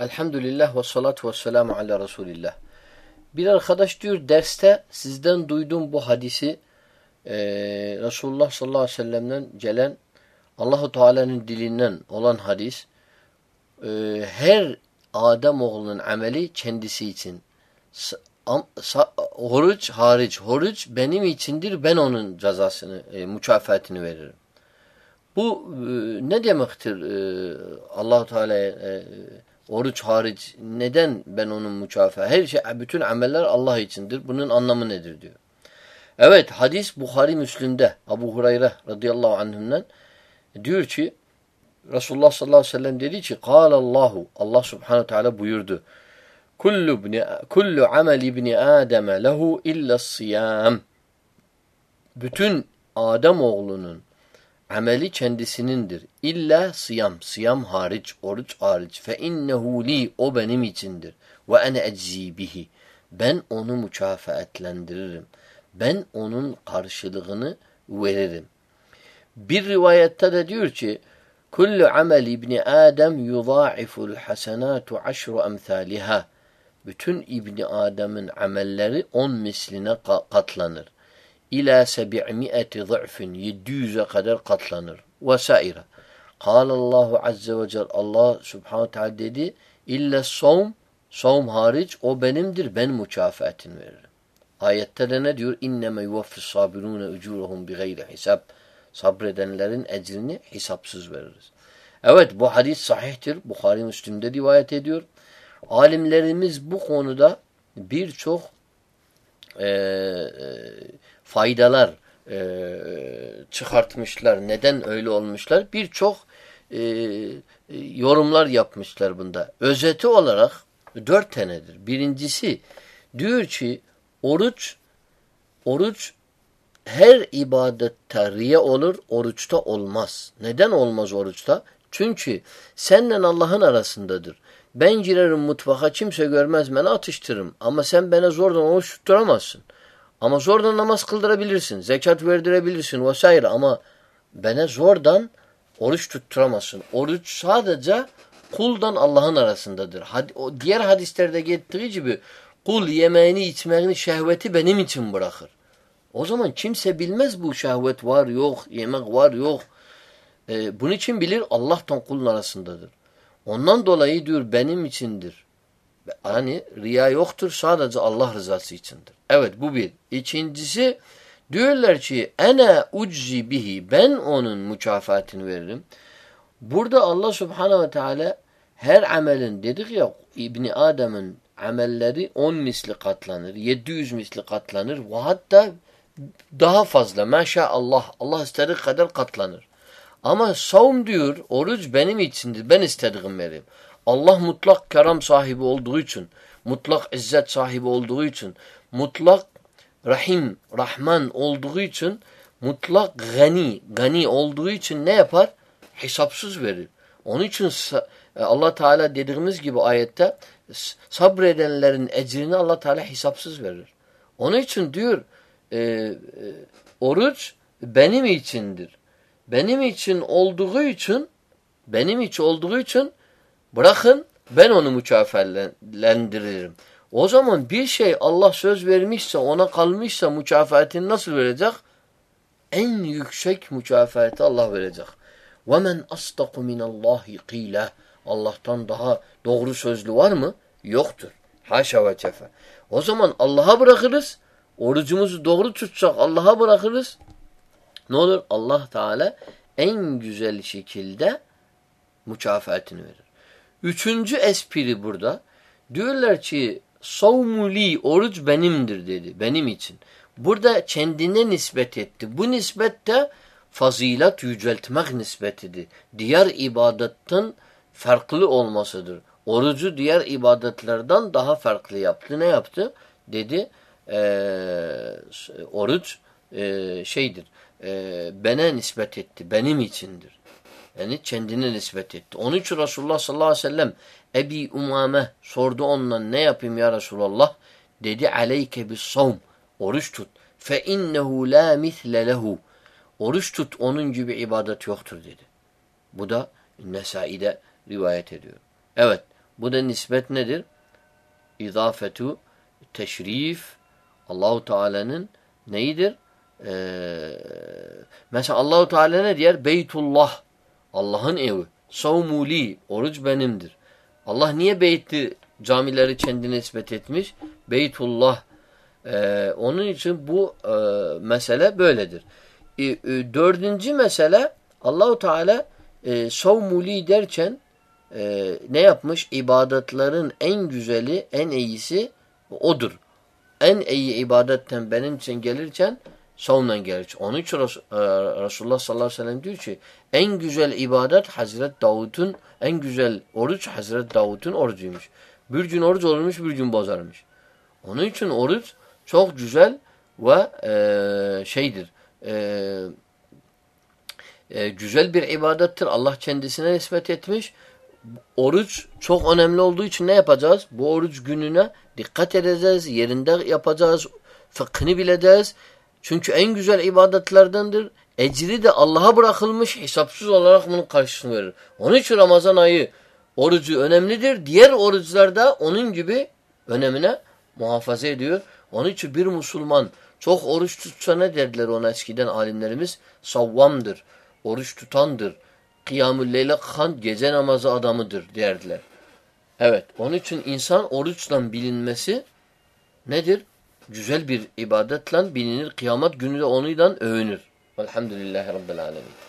Elhamdülillah ve salatu ve selamu ala Resulillah. Bir arkadaş diyor derste sizden duydum bu hadisi e, Resulullah sallallahu aleyhi ve sellem'den gelen Allahu Teala'nın dilinden olan hadis e, her Adem oğlunun ameli kendisi için. Oruç hariç. Oruç benim içindir. Ben onun cezasını, e, mükafatını veririm. Bu e, ne demektir? E, allah Teala'ya e, oruç hariç neden ben onun mükafatı? Her şey, bütün ameller Allah içindir. Bunun anlamı nedir diyor. Evet hadis Bukhari Müslim'de Abu Hurayre radıyallahu anh'ından diyor ki Resulullah sallallahu aleyhi ve sellem dedi ki Allahu Allah subhanahu teala buyurdu. Kullu ibni kullu amel ibni Adem lehu illa siyam. Bütün Adem oğlunun ameli kendisinindir. İlla siyam. Siyam hariç, oruç hariç. Fe innehu li o benim içindir. Ve ene eczi bihi. Ben onu mükafaetlendiririm. Ben onun karşılığını veririm. Bir rivayette de diyor ki Kullu amel İbni Adem yudâiful hasenâtu aşru emthâliha. Bütün İbni Adem'in amelleri on misline katlanır. İlâ sebi'mi'eti zı'fin. 700'e kadar katlanır. Vesaire. Kâle Allahu azze ve celle Allah subhanahu teala dedi illa savm savm hariç o benimdir ben mükafatını veririm. Ayette de ne diyor? İnneme yuvaffis sabirûne ucûrehum bi gayri hisab. Sabredenlerin ecrini hesapsız veririz. Evet bu hadis sahihtir. Bukhari Müslim'de rivayet ediyor. Alimlerimiz bu konuda birçok e, e, faydalar e, çıkartmışlar. Neden öyle olmuşlar? Birçok e, yorumlar yapmışlar bunda. Özeti olarak dört tanedir. Birincisi diyor ki oruç oruç her ibadette riye olur, oruçta olmaz. Neden olmaz oruçta? Çünkü senle Allah'ın arasındadır. Ben girerim mutfaka kimse görmez beni atıştırırım. Ama sen bana zordan oruç tutturamazsın. Ama zordan namaz kıldırabilirsin. Zekat verdirebilirsin vesaire. Ama bana zordan oruç tutturamazsın. Oruç sadece kuldan Allah'ın arasındadır. Had o diğer hadislerde gittiği gibi kul yemeğini içmeğini şehveti benim için bırakır. O zaman kimse bilmez bu şehvet var yok, yemek var yok. Ee, bunun için bilir Allah'tan kulun arasındadır. Ondan dolayı diyor benim içindir. Yani riya yoktur sadece Allah rızası içindir. Evet bu bir. İkincisi diyorlar ki ene uczi bihi ben onun mükafatını veririm. Burada Allah subhanehu ve teala her amelin dedik ya İbni Adem'in amelleri 10 misli katlanır, 700 misli katlanır ve hatta daha fazla maşallah Allah istediği kadar katlanır. Ama savun diyor, oruç benim içindir. Ben istediğim vereyim. Allah mutlak keram sahibi olduğu için, mutlak izzet sahibi olduğu için, mutlak rahim, rahman olduğu için, mutlak gani, gani olduğu için ne yapar? Hesapsız verir. Onun için e, Allah Teala dediğimiz gibi ayette sabredenlerin ecrini Allah Teala hesapsız verir. Onun için diyor e, e, oruç benim içindir benim için olduğu için benim için olduğu için bırakın ben onu mükafatlendiririm. O zaman bir şey Allah söz vermişse ona kalmışsa mükafatını nasıl verecek? En yüksek mükafatı Allah verecek. وَمَنْ أَصْدَقُ مِنَ اللّٰهِ قِيلَ Allah'tan daha doğru sözlü var mı? Yoktur. Haşa ve cefe. O zaman Allah'a bırakırız. Orucumuzu doğru tutsak Allah'a bırakırız. Ne olur? Allah Teala en güzel şekilde mükafatını verir. Üçüncü espri burada. Diyorlar ki savmuli oruç benimdir dedi. Benim için. Burada kendine nispet etti. Bu nispette fazilat yüceltmek nispetidir. Diğer ibadetten farklı olmasıdır. Orucu diğer ibadetlerden daha farklı yaptı. Ne yaptı? Dedi ee, oruç e, şeydir e, bana nispet etti. Benim içindir. Yani kendine nispet etti. Onun için Resulullah sallallahu aleyhi ve sellem Ebi Umame sordu ondan ne yapayım ya Resulallah? Dedi aleyke bis savm. Oruç tut. Fe innehu la misle lehu. Oruç tut onun gibi ibadet yoktur dedi. Bu da Nesai'de rivayet ediyor. Evet. Bu da nispet nedir? İzafetu teşrif Allahu Teala'nın neyidir? Ee, mesela Allahu Teala ne diyor? Beytullah. Allah'ın evi. Savmuli. Oruç benimdir. Allah niye beyti camileri kendine nispet etmiş? Beytullah. Ee, onun için bu e, mesele böyledir. E, e, dördüncü mesele Allahu Teala e, savmuli derken e, ne yapmış? İbadetlerin en güzeli, en iyisi odur. En iyi ibadetten benim için gelirken savunla gelir. Onun için Res e, Resulullah sallallahu aleyhi ve sellem diyor ki en güzel ibadet Hazret Davud'un en güzel oruç Hazret Davud'un orucuymuş. Bir gün oruç olmuş, bir gün bozarmış. Onun için oruç çok güzel ve e, şeydir. E, e, güzel bir ibadettir. Allah kendisine nispet etmiş. Oruç çok önemli olduğu için ne yapacağız? Bu oruç gününe dikkat edeceğiz, yerinde yapacağız, fıkhını bileceğiz. Çünkü en güzel ibadetlerdendir. Ecri de Allah'a bırakılmış, hesapsız olarak bunun karşısını verir. Onun için Ramazan ayı orucu önemlidir. Diğer oruçlar da onun gibi önemine muhafaza ediyor. Onun için bir Müslüman çok oruç tutsa ne derler ona eskiden alimlerimiz? Savvamdır, oruç tutandır. Kıyamül leyle kan gece namazı adamıdır derdiler. Evet. Onun için insan oruçla bilinmesi nedir? Güzel bir ibadetle bilinir. Kıyamet günü de onunla övünür. Elhamdülillahi Rabbil Alemin.